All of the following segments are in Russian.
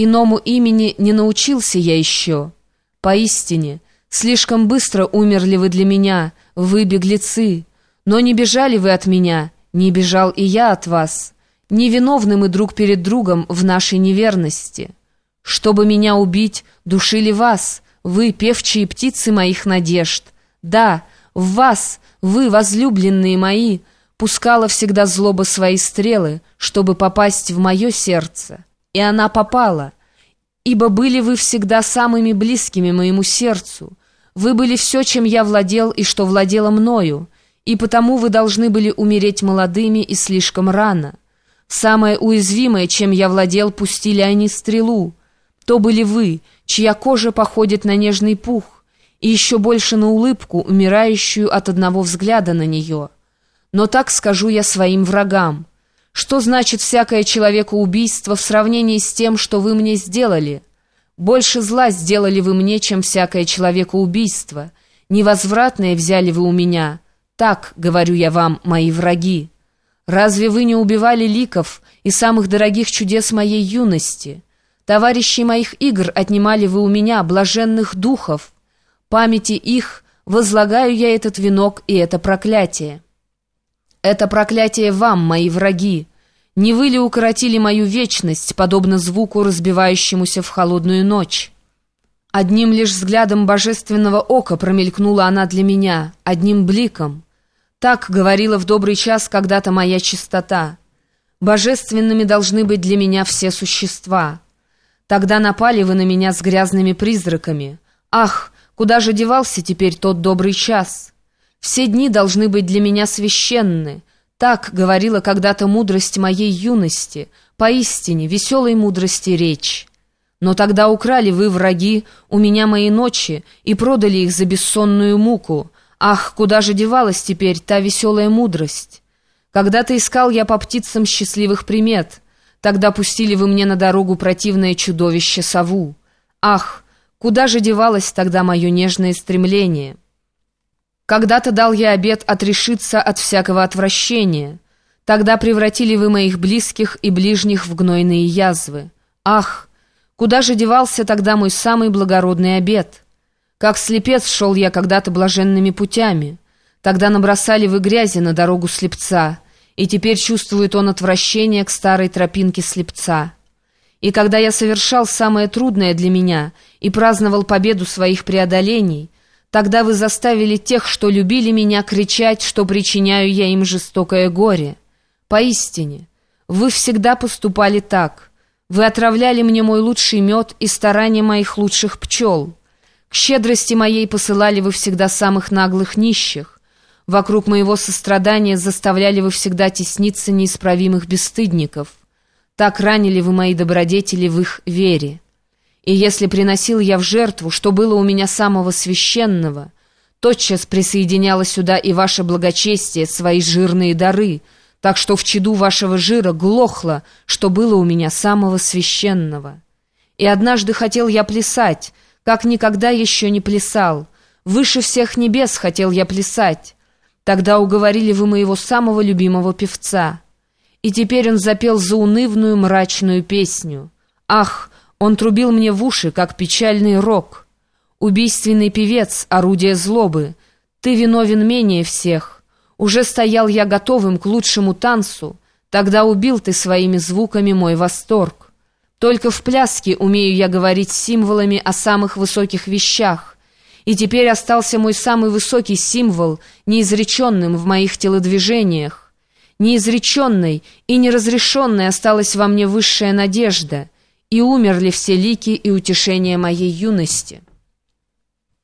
Иному имени не научился я еще. Поистине, слишком быстро умерли вы для меня, вы беглецы. Но не бежали вы от меня, не бежал и я от вас. Невиновны мы друг перед другом в нашей неверности. Чтобы меня убить, душили вас, вы, певчие птицы моих надежд. Да, в вас, вы, возлюбленные мои, пускала всегда злоба свои стрелы, чтобы попасть в мое сердце. И она попала, ибо были вы всегда самыми близкими моему сердцу. Вы были все, чем я владел и что владело мною, и потому вы должны были умереть молодыми и слишком рано. Самое уязвимое, чем я владел, пустили они стрелу. То были вы, чья кожа походит на нежный пух, и еще больше на улыбку, умирающую от одного взгляда на нее. Но так скажу я своим врагам. Что значит всякое человекоубийство в сравнении с тем, что вы мне сделали? Больше зла сделали вы мне, чем всякое человекоубийство. Невозвратное взяли вы у меня. Так, говорю я вам, мои враги. Разве вы не убивали ликов и самых дорогих чудес моей юности? Товарищи моих игр отнимали вы у меня, блаженных духов. Памяти их возлагаю я этот венок и это проклятие. Это проклятие вам, мои враги. Не вы ли укоротили мою вечность, подобно звуку, разбивающемуся в холодную ночь? Одним лишь взглядом божественного ока промелькнула она для меня, одним бликом. Так говорила в добрый час когда-то моя чистота. Божественными должны быть для меня все существа. Тогда напали вы на меня с грязными призраками. Ах, куда же девался теперь тот добрый час? Все дни должны быть для меня священны. Так говорила когда-то мудрость моей юности, поистине веселой мудрости речь. Но тогда украли вы, враги, у меня мои ночи и продали их за бессонную муку. Ах, куда же девалась теперь та веселая мудрость? Когда-то искал я по птицам счастливых примет — Тогда пустили вы мне на дорогу противное чудовище сову. Ах, куда же девалось тогда мое нежное стремление? Когда-то дал я обет отрешиться от всякого отвращения. Тогда превратили вы моих близких и ближних в гнойные язвы. Ах, куда же девался тогда мой самый благородный обет? Как слепец шел я когда-то блаженными путями. Тогда набросали вы грязи на дорогу слепца — и теперь чувствует он отвращение к старой тропинке слепца. И когда я совершал самое трудное для меня и праздновал победу своих преодолений, тогда вы заставили тех, что любили меня, кричать, что причиняю я им жестокое горе. Поистине, вы всегда поступали так. Вы отравляли мне мой лучший мед и старания моих лучших пчел. К щедрости моей посылали вы всегда самых наглых нищих. Вокруг моего сострадания заставляли вы всегда тесниться неисправимых бесстыдников. Так ранили вы мои добродетели в их вере. И если приносил я в жертву, что было у меня самого священного, тотчас присоединяло сюда и ваше благочестие, свои жирные дары, так что в чаду вашего жира глохло, что было у меня самого священного. И однажды хотел я плясать, как никогда еще не плясал, выше всех небес хотел я плясать, Тогда уговорили вы моего самого любимого певца. И теперь он запел заунывную мрачную песню. Ах, он трубил мне в уши, как печальный рок. Убийственный певец, орудие злобы, ты виновен менее всех. Уже стоял я готовым к лучшему танцу, тогда убил ты своими звуками мой восторг. Только в пляске умею я говорить символами о самых высоких вещах, и теперь остался мой самый высокий символ, неизреченным в моих телодвижениях. Неизреченной и неразрешенной осталась во мне высшая надежда, и умерли все лики и утешения моей юности.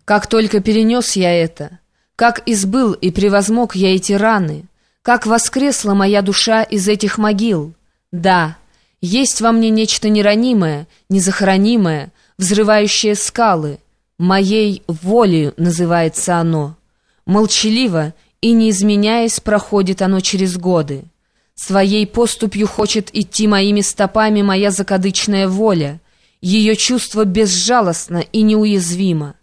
Как только перенес я это, как избыл и превозмог я эти раны, как воскресла моя душа из этих могил. Да, есть во мне нечто неранимое, незахоронимое, взрывающее скалы — «Моей волею» называется оно. Молчаливо и не изменяясь проходит оно через годы. Своей поступью хочет идти моими стопами моя закадычная воля. Ее чувство безжалостно и неуязвимо.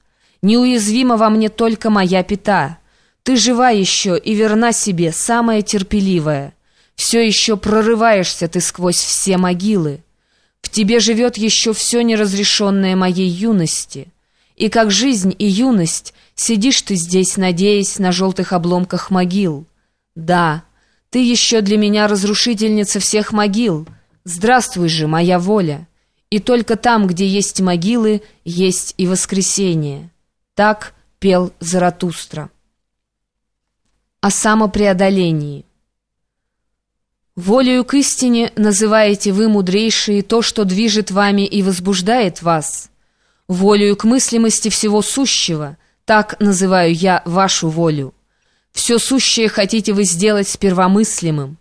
Неуязвима во мне только моя пята. Ты жива еще и верна себе, самая терпеливая. Все еще прорываешься ты сквозь все могилы. В тебе живет еще все неразрешенное моей юности. И как жизнь и юность сидишь ты здесь, надеясь на желтых обломках могил. Да, ты еще для меня разрушительница всех могил. Здравствуй же, моя воля. И только там, где есть могилы, есть и воскресение. Так пел Заратустра. О самопреодолении. Волею к истине называете вы, мудрейшие, то, что движет вами и возбуждает вас. Волею к мыслимости всего сущего, так называю я вашу волю. Все сущее хотите вы сделать первомыслимым.